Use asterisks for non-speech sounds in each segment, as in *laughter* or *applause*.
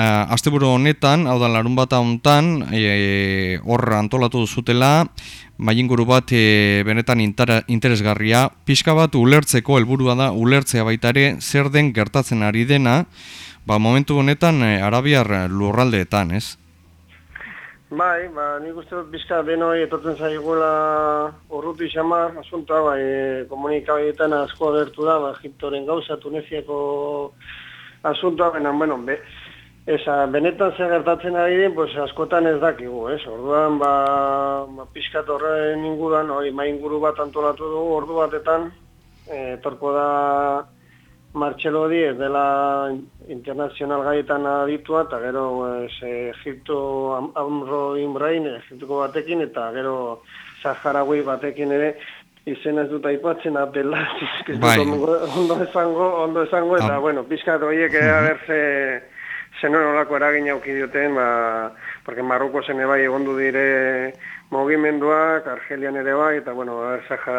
uh, asteburu honetan, hau da larun bat hontan, e, hor antolatu zutela, mainguru bat e, benetan interesgarria, pixka bat ulertzeko helburua da ulertzea baita ere zer den gertatzen ari dena, ba momentu honetan e, arabiar lurraldeetan, ez? Bai, ba, nik uste dut bizka benoi etortzen zaigula urrutu xamar, asuntoa, bai, komunikabaietan asko agertu da, ba, Egiptoren gauza, Tunesiako asuntoa, benen, bueno, be, esa, benetan zer gertatzen ari den, pues, askotan ez dakigu, ez? Orduan, ba, ba pizkat horren inguruan, oi, ma inguru bat antolatu dugu, ordu batetan, e, torko da Martxelo Diez dela internazional gaietan aditua, eta gero ez, Egipto Amro Imbrain, Egiptuko batekin, eta gero Zaharagui batekin ere, izen ez dut aipatzen apela, bai. ondo esango, ondo esango, eta, ah. bueno, pizkat horiek uh -huh. Agertze zenuen olako eragin auki dioten, ba, porque Marruko zen ebai egondu dire mugimenduak, Argelian ere bai, eta, bueno, Zaha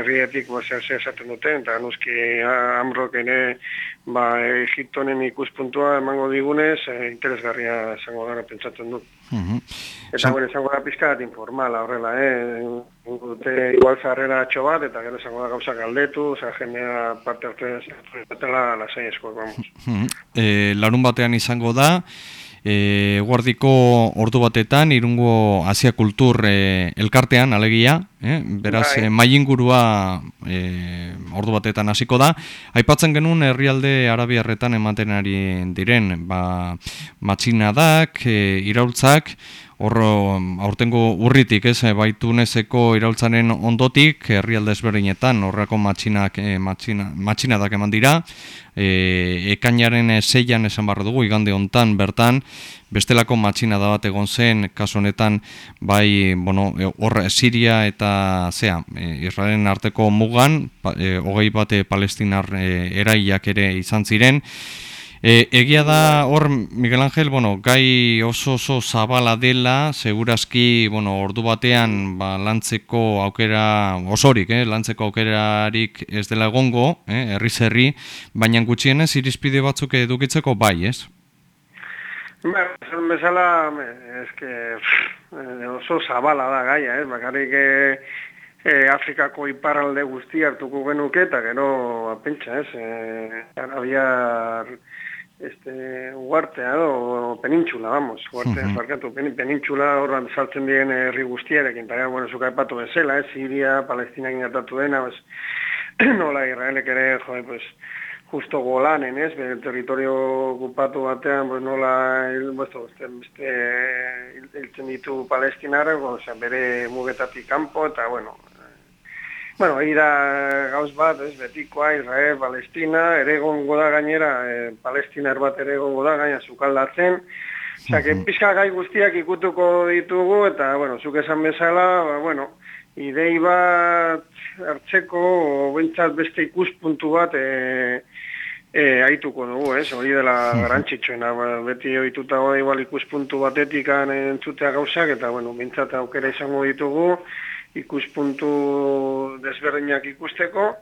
herrietik, zer esaten duten, eta nuzki Amrok ere, ba, Egiptonen ikuspuntua emango digunez, e, interesgarria zango gara pentsatzen dut. Uh Eta, bueno, zango da pizkat informala horrela, eh? Dute igual zarrera atxo bat, eta gero zango da gauza galdetu, oza, jendea parte hartu ez, lasai esko, vamos. Uh eh, larun batean izango da, e, guardiko ordu batetan irungo Asia Kultur e, elkartean alegia, eh? beraz bai. e, mailingurua e, ordu batetan hasiko da. Aipatzen genuen herrialde arabiarretan ematen ari diren, ba, matxinadak, e, iraultzak, Horro, aurtengo urritik, ez, baitunezeko iraultzaren ondotik, herrialde ezberdinetan, horrako matxinak, e, matxina, matxinadak eman dira, e, ekainaren zeian esan barra dugu, igande hontan bertan, bestelako matxina da bat egon zen, kasu honetan, bai, bueno, hor, Siria eta, zea, e, Israelen arteko mugan, e, hogei bate palestinar e, eraiak ere izan ziren, E, egia da hor Miguel Ángel, bueno, gai oso oso zabala dela, segurazki, bueno, ordu batean ba, lantzeko aukera osorik, eh, lantzeko aukerarik ez dela egongo, eh, herri zerri, baina gutxienez irizpide batzuk edukitzeko bai, ez? Ba, esan bezala, eske, eh, oso zabala da gaia, ez, bakarrik eh, eh, Afrikako iparralde guzti hartuko genuke, eta gero, apentsa, ez, eh, arabiar este uartea o penintxula, vamos, uartea, uh -huh. pen, penintxula horran saltzen diren herri guztiarekin, eta bueno, zuka epatu bezala, eh, Siria, Palestina ginatatu dena, pues, *clears throat* nola Israelek ere, joder, pues, justo golanen, ez, bere territorio okupatu batean, pues, nola, il, buesto, este, este, iltzen ditu palestinara, o sea, bere mugetatik kanpo, eta, bueno, Bueno, ahí da gauz bat, ez, betikoa, Israel, Palestina, ere gongo da gainera, e, Palestinar bat ere gongo da gaina zukaldatzen. Osea, que pizka gai guztiak ikutuko ditugu, eta, bueno, zuk esan bezala, ba, bueno, idei bat hartzeko, bentsat beste ikuspuntu bat, e, e, aituko dugu, ez, hori dela garantzitsuena, ba, beti ohituta igual ikuspuntu batetik entzutea gauzak, eta, bueno, bentsat aukera izango ditugu, ikuspuntu desberdinak ikusteko,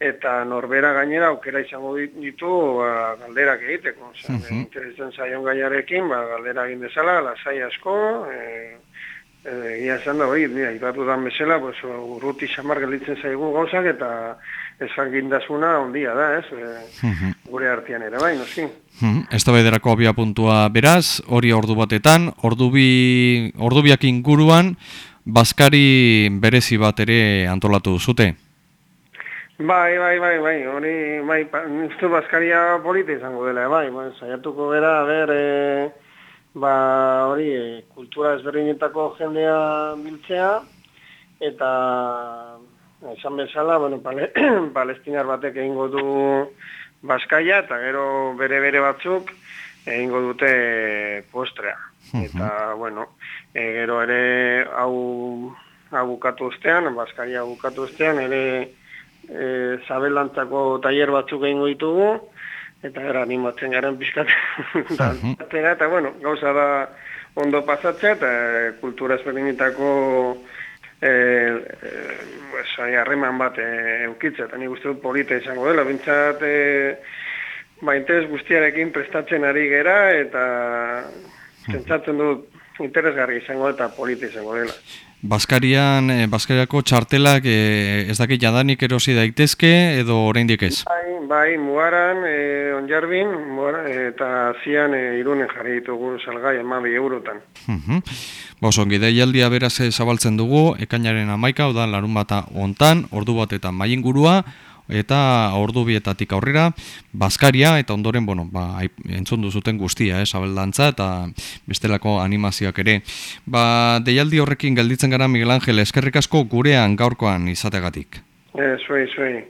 eta norbera gainera aukera izango ditu ba, galderak egiteko. Osa, uh -huh. Interesan zaion gaiarekin, ba, galdera egin dezala, lasai asko, e, egia esan da, hori, nire, ipatu dan bezala, pues, urruti xamar gelditzen zaigu gauzak, eta esan gindazuna ondia da, ez? E, gure artean ere, bai, no, zi. Ez da bederako abia puntua beraz, hori ordu batetan, ordu, bi, ordu biak inguruan, Baskari berezi bat ere antolatu zute? Bai, bai, bai, bai, hori, bai, niztu Baskaria polita izango dela, bai, bai, saiatuko gara, ber, e, ba, hori, kultura ezberdinetako jendea biltzea, eta, esan bezala, bueno, pale, *clears throat* palestinar batek egingo du Baskaia, eta gero bere-bere batzuk egingo dute postrea. Eta, bueno, e, gero ere hau bukatu ustean, Baskaria bukatu ustean, ere e, zabelantzako tailer batzuk egingo ditugu, eta era animatzen garen pizkat. *laughs* eta, bueno, gauza da ondo pasatzea, eta kultura ezberdinetako e, e, harreman bat e, eukitzea, eta nik uste dut polita izango dela, bintzat, e, ba, interes guztiarekin prestatzen ari gera eta zentzatzen dut interesgarri izango eta politi izango dela. Baskarian, eh, Baskariako txartelak eh, ez dakit jadanik erosi daitezke edo oraindik ez? Bai, bai, mugaran, eh, onjarbin, mugaran, eta zian eh, irunen jarri ditugu salgai emabi eurotan. Ba, oso, deialdia beraz zabaltzen dugu, ekainaren amaika, oda larun bata ontan, ordu bat eta maien gurua, eta ordu bietatik aurrera, Baskaria, eta ondoren, bueno, ba, entzun duzuten guztia, eh, sabeldantza, eta bestelako animazioak ere. Ba, deialdi horrekin gelditzen gara Miguel Angel, eskerrik asko gurean gaurkoan izategatik. Eh, zuei, zuei.